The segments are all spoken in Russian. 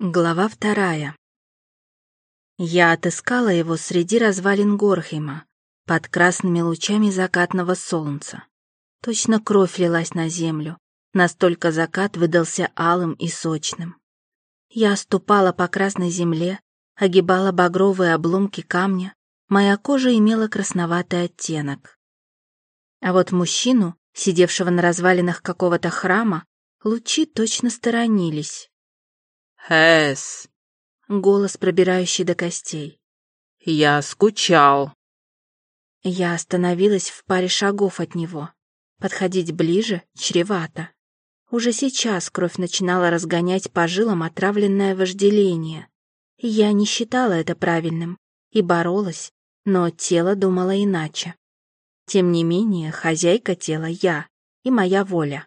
Глава вторая. Я отыскала его среди развалин Горхейма, под красными лучами закатного солнца. Точно кровь лилась на землю, настолько закат выдался алым и сочным. Я ступала по красной земле, огибала багровые обломки камня, моя кожа имела красноватый оттенок. А вот мужчину, сидевшего на развалинах какого-то храма, лучи точно сторонились. Хэс. Голос, пробирающий до костей. Я скучал. Я остановилась в паре шагов от него. Подходить ближе чревато. Уже сейчас кровь начинала разгонять по жилам отравленное вожделение. Я не считала это правильным и боролась, но тело думало иначе. Тем не менее, хозяйка тела я и моя воля.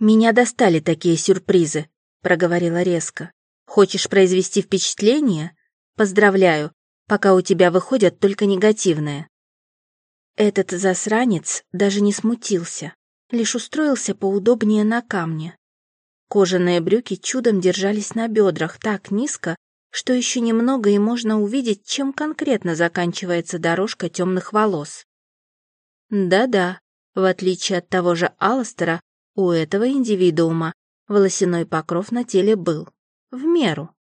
Меня достали такие сюрпризы, проговорила резко. «Хочешь произвести впечатление? Поздравляю, пока у тебя выходят только негативные». Этот засранец даже не смутился, лишь устроился поудобнее на камне. Кожаные брюки чудом держались на бедрах так низко, что еще немного и можно увидеть, чем конкретно заканчивается дорожка темных волос. Да-да, в отличие от того же Алластера, у этого индивидуума Волосяной покров на теле был. В меру.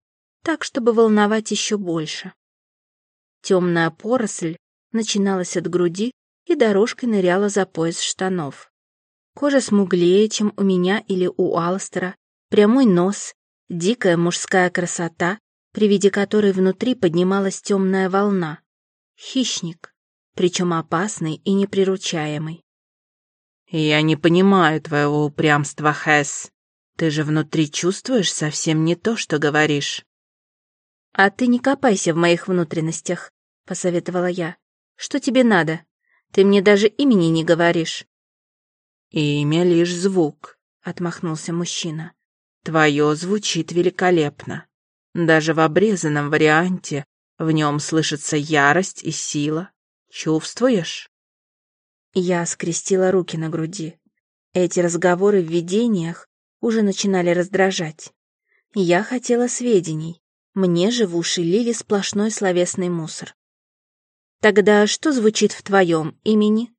Так, чтобы волновать еще больше. Темная поросль начиналась от груди и дорожкой ныряла за пояс штанов. Кожа смуглее, чем у меня или у Алстера, прямой нос, дикая мужская красота, при виде которой внутри поднималась темная волна. Хищник, причем опасный и неприручаемый. «Я не понимаю твоего упрямства, Хэс», ты же внутри чувствуешь совсем не то, что говоришь. А ты не копайся в моих внутренностях, посоветовала я. Что тебе надо? Ты мне даже имени не говоришь. Имя лишь звук, отмахнулся мужчина. Твое звучит великолепно. Даже в обрезанном варианте в нем слышится ярость и сила. Чувствуешь? Я скрестила руки на груди. Эти разговоры в видениях уже начинали раздражать. Я хотела сведений. Мне же в уши лили сплошной словесный мусор. Тогда что звучит в твоем имени?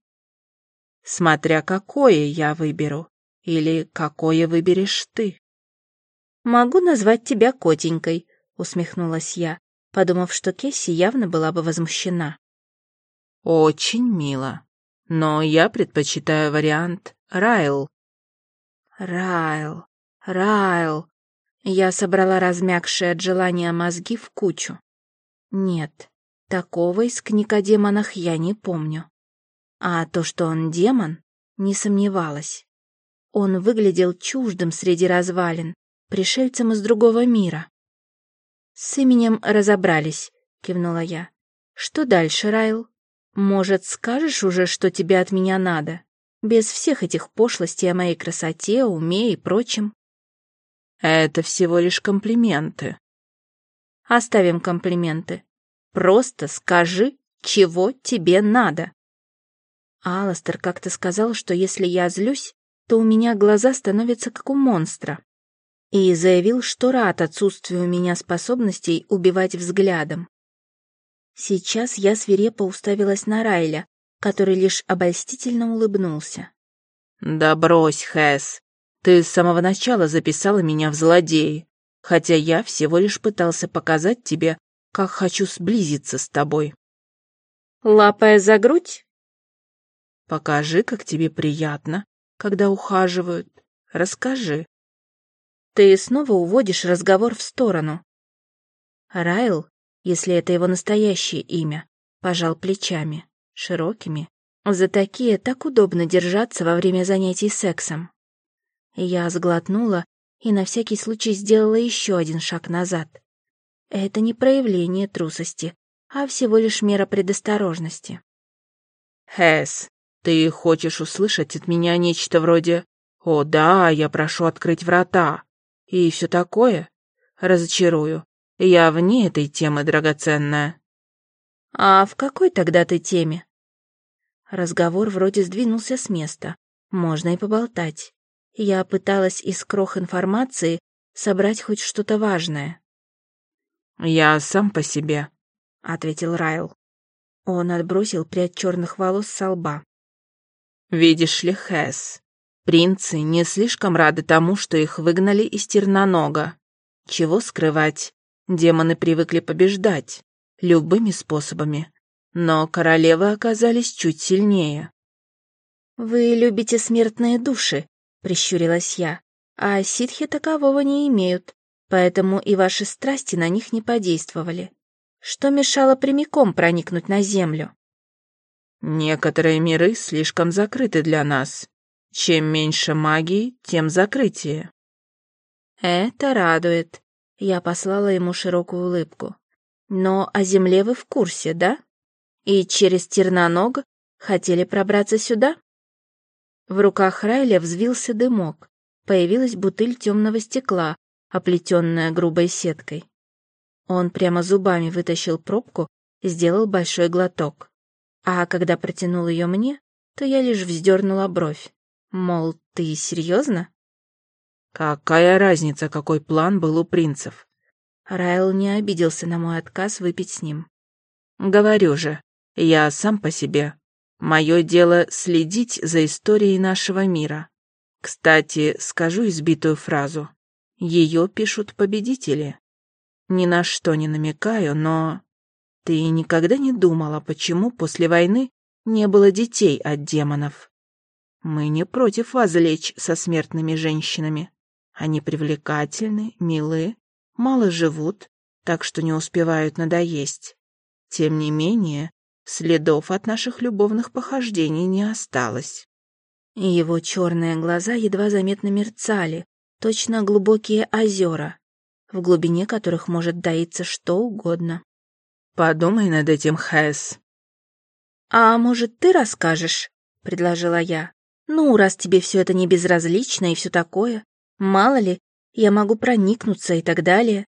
Смотря какое я выберу. Или какое выберешь ты. Могу назвать тебя котенькой, усмехнулась я, подумав, что Кесси явно была бы возмущена. Очень мило. Но я предпочитаю вариант Райл. Райл, Райл. Я собрала размягшие от желания мозги в кучу. Нет, такого из книг о демонах я не помню. А то, что он демон, не сомневалась. Он выглядел чуждым среди развалин, пришельцем из другого мира. «С именем разобрались», — кивнула я. «Что дальше, Райл? Может, скажешь уже, что тебе от меня надо?» Без всех этих пошлостей о моей красоте, уме и прочем. Это всего лишь комплименты. Оставим комплименты. Просто скажи, чего тебе надо. Аластер как-то сказал, что если я злюсь, то у меня глаза становятся как у монстра. И заявил, что рад отсутствию у меня способностей убивать взглядом. Сейчас я свирепо уставилась на Райля, который лишь обольстительно улыбнулся. «Да брось, Хэс, ты с самого начала записала меня в злодеи, хотя я всего лишь пытался показать тебе, как хочу сблизиться с тобой». «Лапая за грудь?» «Покажи, как тебе приятно, когда ухаживают. Расскажи». «Ты снова уводишь разговор в сторону». Райл, если это его настоящее имя, пожал плечами широкими. За такие так удобно держаться во время занятий сексом. Я сглотнула и на всякий случай сделала еще один шаг назад. Это не проявление трусости, а всего лишь мера предосторожности. «Хэс, ты хочешь услышать от меня нечто вроде «О да, я прошу открыть врата» и все такое? Разочарую. Я вне этой темы, драгоценная. «А в какой тогда ты теме?» Разговор вроде сдвинулся с места. Можно и поболтать. Я пыталась из крох информации собрать хоть что-то важное. «Я сам по себе», — ответил Райл. Он отбросил прядь черных волос со лба. «Видишь ли, Хэс, принцы не слишком рады тому, что их выгнали из Тернонога. Чего скрывать, демоны привыкли побеждать, любыми способами. Но королевы оказались чуть сильнее. «Вы любите смертные души», — прищурилась я, «а ситхи такового не имеют, поэтому и ваши страсти на них не подействовали. Что мешало прямиком проникнуть на землю?» «Некоторые миры слишком закрыты для нас. Чем меньше магии, тем закрытие». «Это радует», — я послала ему широкую улыбку. «Но о земле вы в курсе, да? И через Терноног хотели пробраться сюда?» В руках Райля взвился дымок. Появилась бутыль темного стекла, оплетенная грубой сеткой. Он прямо зубами вытащил пробку сделал большой глоток. А когда протянул ее мне, то я лишь вздернула бровь. Мол, ты серьезно? Какая разница, какой план был у принцев? Райл не обиделся на мой отказ выпить с ним. Говорю же, я сам по себе. Мое дело следить за историей нашего мира. Кстати, скажу избитую фразу. Ее пишут победители. Ни на что не намекаю, но... Ты никогда не думала, почему после войны не было детей от демонов? Мы не против вас лечь со смертными женщинами. Они привлекательны, милы, мало живут, так что не успевают надоесть. Тем не менее, Следов от наших любовных похождений не осталось. Его черные глаза едва заметно мерцали, точно глубокие озера, в глубине которых может доиться что угодно. «Подумай над этим, Хэс». «А может, ты расскажешь?» — предложила я. «Ну, раз тебе все это не безразлично и все такое, мало ли, я могу проникнуться и так далее».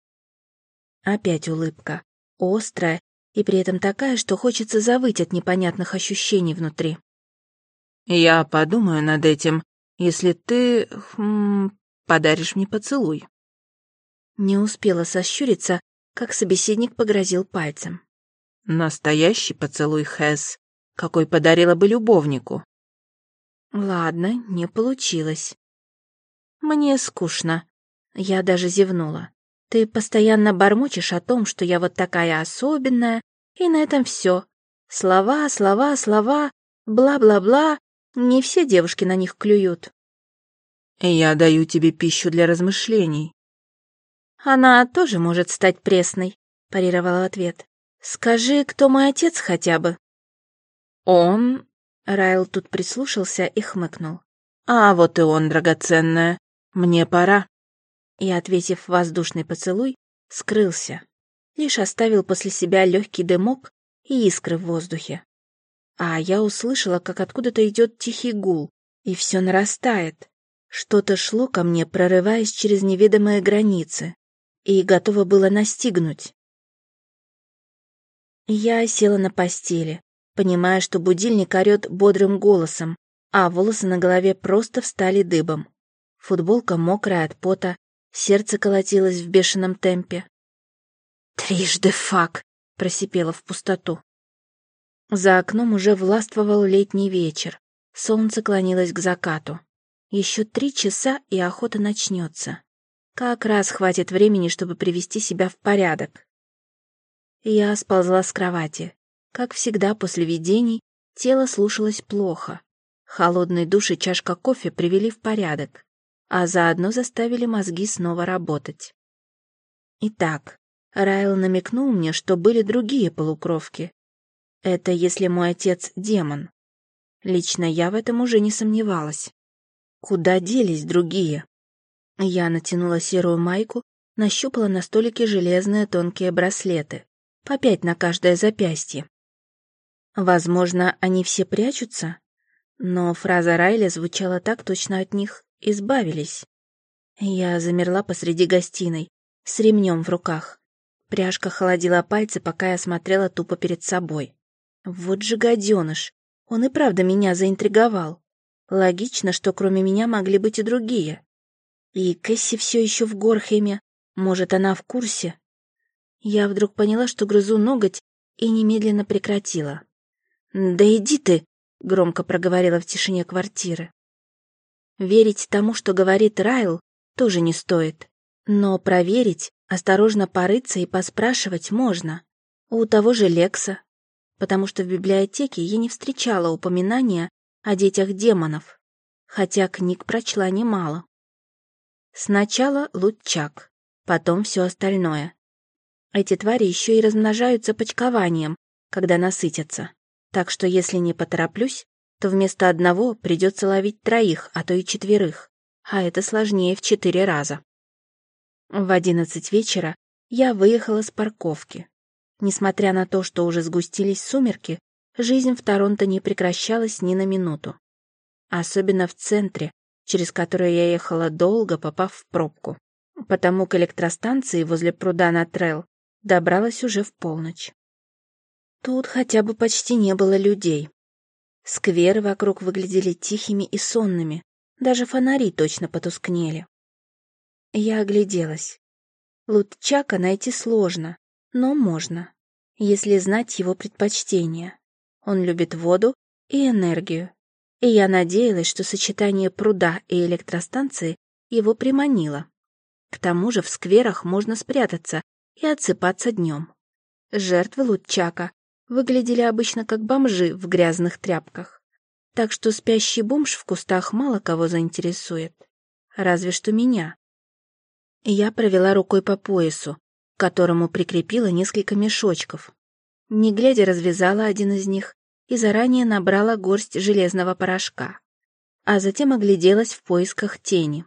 Опять улыбка, острая и при этом такая, что хочется завыть от непонятных ощущений внутри. «Я подумаю над этим, если ты... Хм, подаришь мне поцелуй». Не успела сощуриться, как собеседник погрозил пальцем. «Настоящий поцелуй, Хэс, какой подарила бы любовнику». «Ладно, не получилось. Мне скучно». Я даже зевнула. Ты постоянно бормочешь о том, что я вот такая особенная, и на этом все. Слова, слова, слова, бла-бла-бла. Не все девушки на них клюют. Я даю тебе пищу для размышлений. Она тоже может стать пресной, парировала ответ. Скажи, кто мой отец хотя бы? Он... Райл тут прислушался и хмыкнул. А вот и он, драгоценная. Мне пора и, ответив воздушный поцелуй, скрылся, лишь оставил после себя легкий дымок и искры в воздухе. А я услышала, как откуда-то идет тихий гул, и все нарастает. Что-то шло ко мне, прорываясь через неведомые границы, и готово было настигнуть. Я села на постели, понимая, что будильник орёт бодрым голосом, а волосы на голове просто встали дыбом. Футболка мокрая от пота, Сердце колотилось в бешеном темпе. «Трижды фак!» — просипело в пустоту. За окном уже властвовал летний вечер. Солнце клонилось к закату. Еще три часа, и охота начнется. Как раз хватит времени, чтобы привести себя в порядок. Я сползла с кровати. Как всегда после видений, тело слушалось плохо. Холодный душ и чашка кофе привели в порядок а заодно заставили мозги снова работать. Итак, Райл намекнул мне, что были другие полукровки. Это если мой отец демон. Лично я в этом уже не сомневалась. Куда делись другие? Я натянула серую майку, нащупала на столике железные тонкие браслеты, по пять на каждое запястье. Возможно, они все прячутся, но фраза Райля звучала так точно от них, избавились. Я замерла посреди гостиной, с ремнем в руках. Пряжка холодила пальцы, пока я смотрела тупо перед собой. Вот же гаденыш, он и правда меня заинтриговал. Логично, что кроме меня могли быть и другие. И Кэсси все еще в Горхеме. Может, она в курсе? Я вдруг поняла, что грызу ноготь, и немедленно прекратила. «Да иди ты!» — громко проговорила в тишине квартиры. Верить тому, что говорит Райл, тоже не стоит. Но проверить, осторожно порыться и поспрашивать можно. У того же Лекса. Потому что в библиотеке я не встречала упоминания о детях демонов, хотя книг прочла немало. Сначала лутчак, потом все остальное. Эти твари еще и размножаются почкованием, когда насытятся. Так что если не потороплюсь, то вместо одного придется ловить троих, а то и четверых, а это сложнее в четыре раза. В одиннадцать вечера я выехала с парковки. Несмотря на то, что уже сгустились сумерки, жизнь в Торонто не прекращалась ни на минуту. Особенно в центре, через который я ехала долго, попав в пробку. Потому к электростанции возле пруда на Трелл добралась уже в полночь. Тут хотя бы почти не было людей. Скверы вокруг выглядели тихими и сонными, даже фонари точно потускнели. Я огляделась. Лутчака найти сложно, но можно, если знать его предпочтения. Он любит воду и энергию, и я надеялась, что сочетание пруда и электростанции его приманило. К тому же в скверах можно спрятаться и отсыпаться днем. Жертвы Лутчака выглядели обычно как бомжи в грязных тряпках, так что спящий бомж в кустах мало кого заинтересует. Разве что меня. Я провела рукой по поясу, к которому прикрепила несколько мешочков. Не глядя, развязала один из них и заранее набрала горсть железного порошка, а затем огляделась в поисках тени.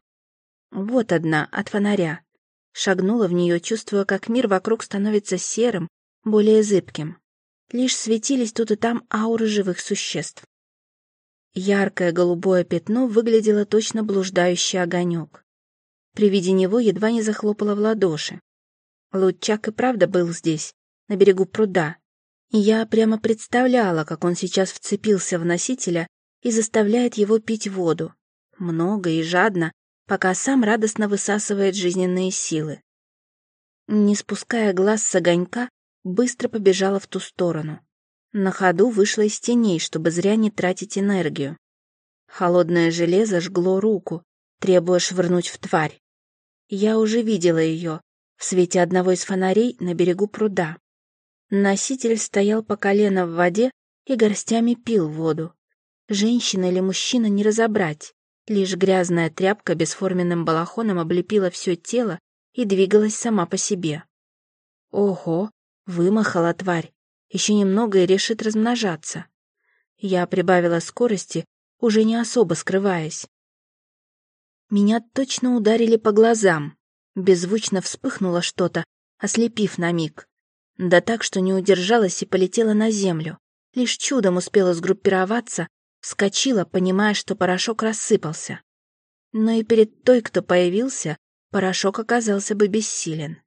Вот одна, от фонаря. Шагнула в нее, чувствуя, как мир вокруг становится серым, более зыбким. Лишь светились тут и там ауры живых существ. Яркое голубое пятно выглядело точно блуждающий огонек. При виде него едва не захлопала в ладоши. Лучак и правда был здесь, на берегу пруда, я прямо представляла, как он сейчас вцепился в носителя и заставляет его пить воду. Много и жадно, пока сам радостно высасывает жизненные силы. Не спуская глаз с огонька, быстро побежала в ту сторону. На ходу вышла из теней, чтобы зря не тратить энергию. Холодное железо жгло руку, требуя швырнуть в тварь. Я уже видела ее в свете одного из фонарей на берегу пруда. Носитель стоял по колено в воде и горстями пил воду. Женщина или мужчина не разобрать. Лишь грязная тряпка бесформенным балахоном облепила все тело и двигалась сама по себе. Ого, вымахала тварь. Еще немного и решит размножаться. Я прибавила скорости, уже не особо скрываясь. Меня точно ударили по глазам. Беззвучно вспыхнуло что-то, ослепив на миг. Да так, что не удержалась и полетела на землю. Лишь чудом успела сгруппироваться, вскочила, понимая, что порошок рассыпался. Но и перед той, кто появился, порошок оказался бы бессилен.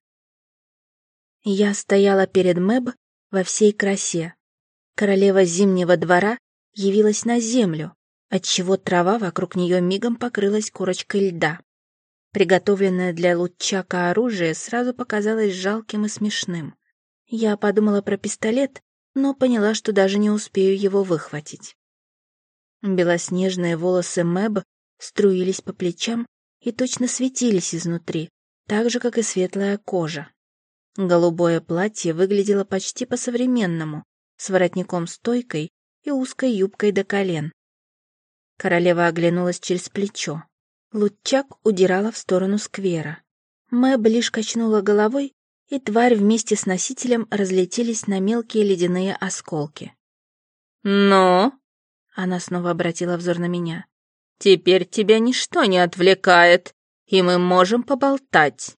Я стояла перед Мэб во всей красе. Королева зимнего двора явилась на землю, отчего трава вокруг нее мигом покрылась корочкой льда. Приготовленное для лучака оружие сразу показалось жалким и смешным. Я подумала про пистолет, но поняла, что даже не успею его выхватить. Белоснежные волосы Мэб струились по плечам и точно светились изнутри, так же, как и светлая кожа. Голубое платье выглядело почти по-современному, с воротником-стойкой и узкой юбкой до колен. Королева оглянулась через плечо. Лучак удирала в сторону сквера. Мэб лишь качнула головой и тварь вместе с носителем разлетелись на мелкие ледяные осколки. «Но?» — она снова обратила взор на меня. «Теперь тебя ничто не отвлекает, и мы можем поболтать».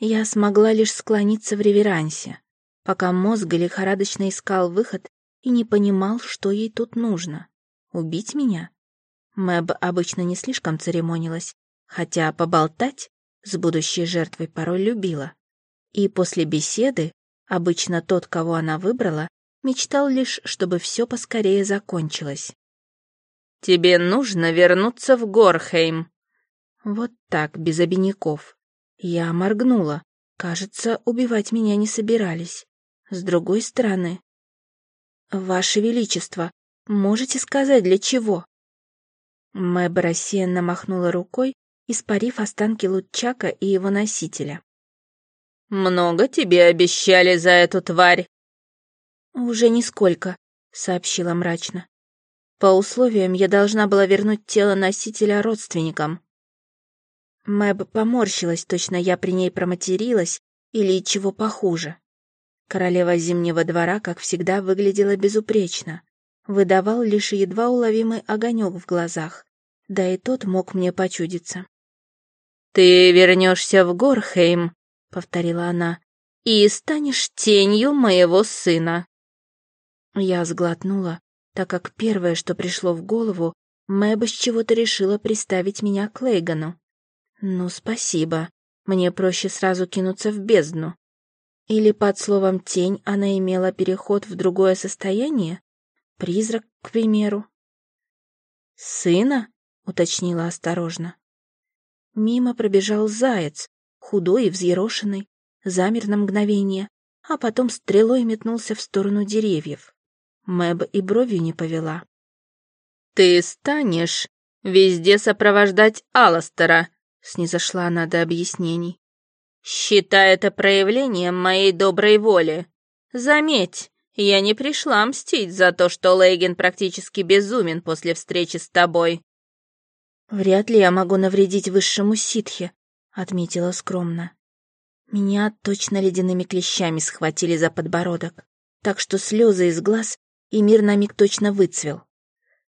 Я смогла лишь склониться в реверансе, пока мозг лихорадочно искал выход и не понимал, что ей тут нужно. Убить меня? Мэб обычно не слишком церемонилась, хотя поболтать с будущей жертвой порой любила. И после беседы обычно тот, кого она выбрала, мечтал лишь, чтобы все поскорее закончилось. «Тебе нужно вернуться в Горхейм», Вот так, без обиняков. Я моргнула. Кажется, убивать меня не собирались. С другой стороны... Ваше Величество, можете сказать, для чего? Мэб рассеянно махнула рукой, испарив останки Лутчака и его носителя. «Много тебе обещали за эту тварь?» «Уже нисколько», — сообщила мрачно. «По условиям я должна была вернуть тело носителя родственникам». Мэб поморщилась, точно я при ней проматерилась или чего похуже. Королева Зимнего двора, как всегда, выглядела безупречно. Выдавал лишь едва уловимый огонек в глазах, да и тот мог мне почудиться. «Ты вернешься в Горхейм», — повторила она, — «и станешь тенью моего сына». Я сглотнула, так как первое, что пришло в голову, Мэба с чего-то решила приставить меня к Лейгану. Ну, спасибо. Мне проще сразу кинуться в бездну. Или под словом «тень» она имела переход в другое состояние? Призрак, к примеру. «Сына?» — уточнила осторожно. Мимо пробежал заяц, худой и взъерошенный, замер на мгновение, а потом стрелой метнулся в сторону деревьев. Мэб и бровью не повела. «Ты станешь везде сопровождать Алластера», — снизошла она до объяснений. «Считай это проявлением моей доброй воли. Заметь, я не пришла мстить за то, что Лейген практически безумен после встречи с тобой. «Вряд ли я могу навредить высшему ситхе», — отметила скромно. Меня точно ледяными клещами схватили за подбородок, так что слезы из глаз и мир на миг точно выцвел.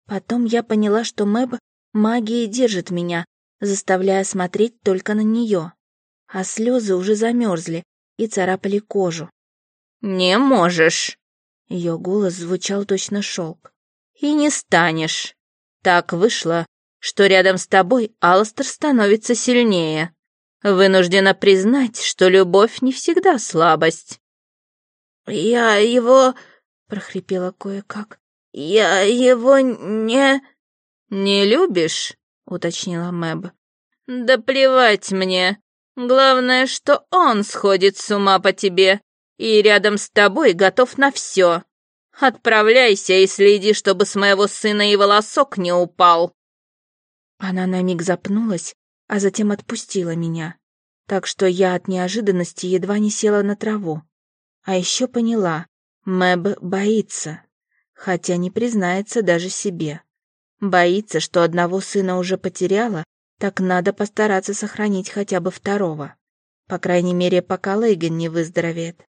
Потом я поняла, что Мэб магией держит меня, заставляя смотреть только на нее, а слезы уже замерзли и царапали кожу. «Не можешь!» Ее голос звучал точно шелк. «И не станешь. Так вышло, что рядом с тобой Алстер становится сильнее. Вынуждена признать, что любовь не всегда слабость». «Я его...» — прохрипела кое-как. «Я его не...» «Не любишь?» — уточнила Мэб. «Да плевать мне. Главное, что он сходит с ума по тебе и рядом с тобой готов на все. Отправляйся и следи, чтобы с моего сына и волосок не упал». Она на миг запнулась, а затем отпустила меня, так что я от неожиданности едва не села на траву. А еще поняла, Мэб боится, хотя не признается даже себе. Боится, что одного сына уже потеряла, так надо постараться сохранить хотя бы второго. По крайней мере, пока Лейген не выздоровеет.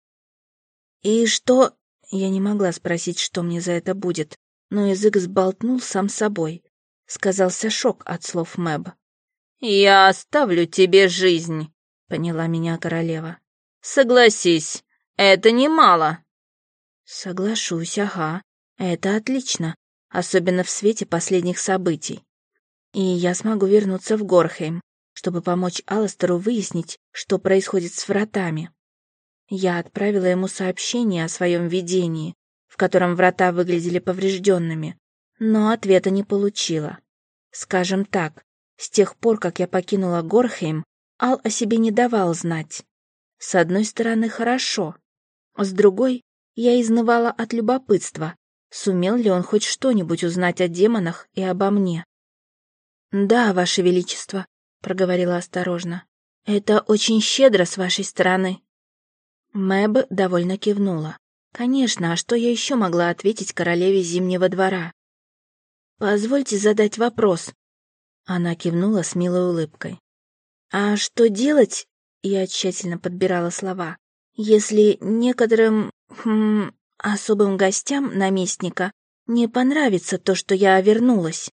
«И что...» Я не могла спросить, что мне за это будет, но язык сболтнул сам собой. Сказался шок от слов Мэб. «Я оставлю тебе жизнь», — поняла меня королева. «Согласись, это немало». «Соглашусь, ага. Это отлично, особенно в свете последних событий. И я смогу вернуться в Горхейм, чтобы помочь Алластеру выяснить, что происходит с вратами. Я отправила ему сообщение о своем видении, в котором врата выглядели поврежденными, но ответа не получила. Скажем так, с тех пор, как я покинула Горхейм, Ал о себе не давал знать. С одной стороны, хорошо. С другой, я изнывала от любопытства, сумел ли он хоть что-нибудь узнать о демонах и обо мне. «Да, Ваше Величество», — проговорила осторожно, — «это очень щедро с вашей стороны». Мэб довольно кивнула. «Конечно, а что я еще могла ответить королеве Зимнего двора? «Позвольте задать вопрос». Она кивнула с милой улыбкой. «А что делать?» Я тщательно подбирала слова. «Если некоторым... Хм, особым гостям наместника не понравится то, что я вернулась».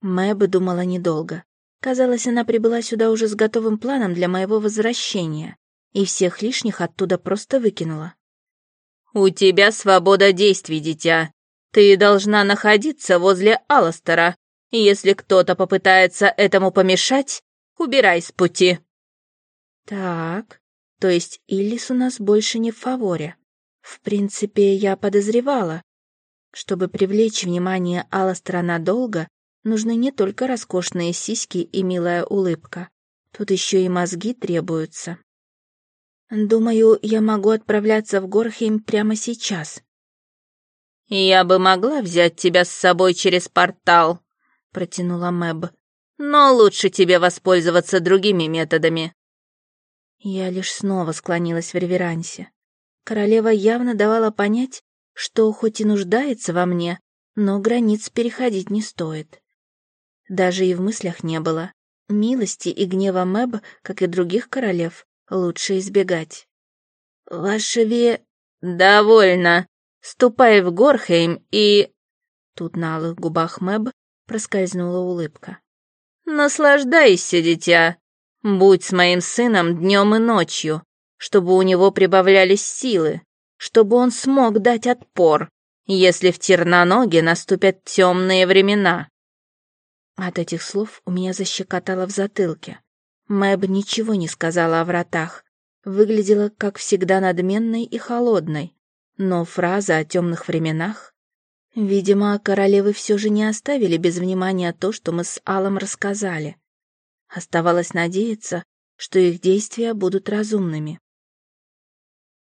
Мэб думала недолго. Казалось, она прибыла сюда уже с готовым планом для моего возвращения, и всех лишних оттуда просто выкинула. «У тебя свобода действий, дитя. Ты должна находиться возле Алластера. Если кто-то попытается этому помешать, убирай с пути». «Так, то есть Иллис у нас больше не в фаворе. В принципе, я подозревала. Чтобы привлечь внимание Алластера надолго, нужны не только роскошные сиськи и милая улыбка. Тут еще и мозги требуются. Думаю, я могу отправляться в Горхейм прямо сейчас. «Я бы могла взять тебя с собой через портал», — протянула Мэб. «Но лучше тебе воспользоваться другими методами». Я лишь снова склонилась в реверансе. Королева явно давала понять, что хоть и нуждается во мне, но границ переходить не стоит. Даже и в мыслях не было. Милости и гнева Мэб, как и других королев, лучше избегать. «Ваше ве...» «Довольно. Ступай в Горхейм и...» Тут на алых губах Мэб проскользнула улыбка. «Наслаждайся, дитя. Будь с моим сыном днем и ночью, чтобы у него прибавлялись силы, чтобы он смог дать отпор, если в Терноноге наступят темные времена. От этих слов у меня защекотало в затылке. Мэб ничего не сказала о вратах. Выглядела, как всегда, надменной и холодной. Но фраза о темных временах... Видимо, королевы все же не оставили без внимания то, что мы с Аллом рассказали. Оставалось надеяться, что их действия будут разумными.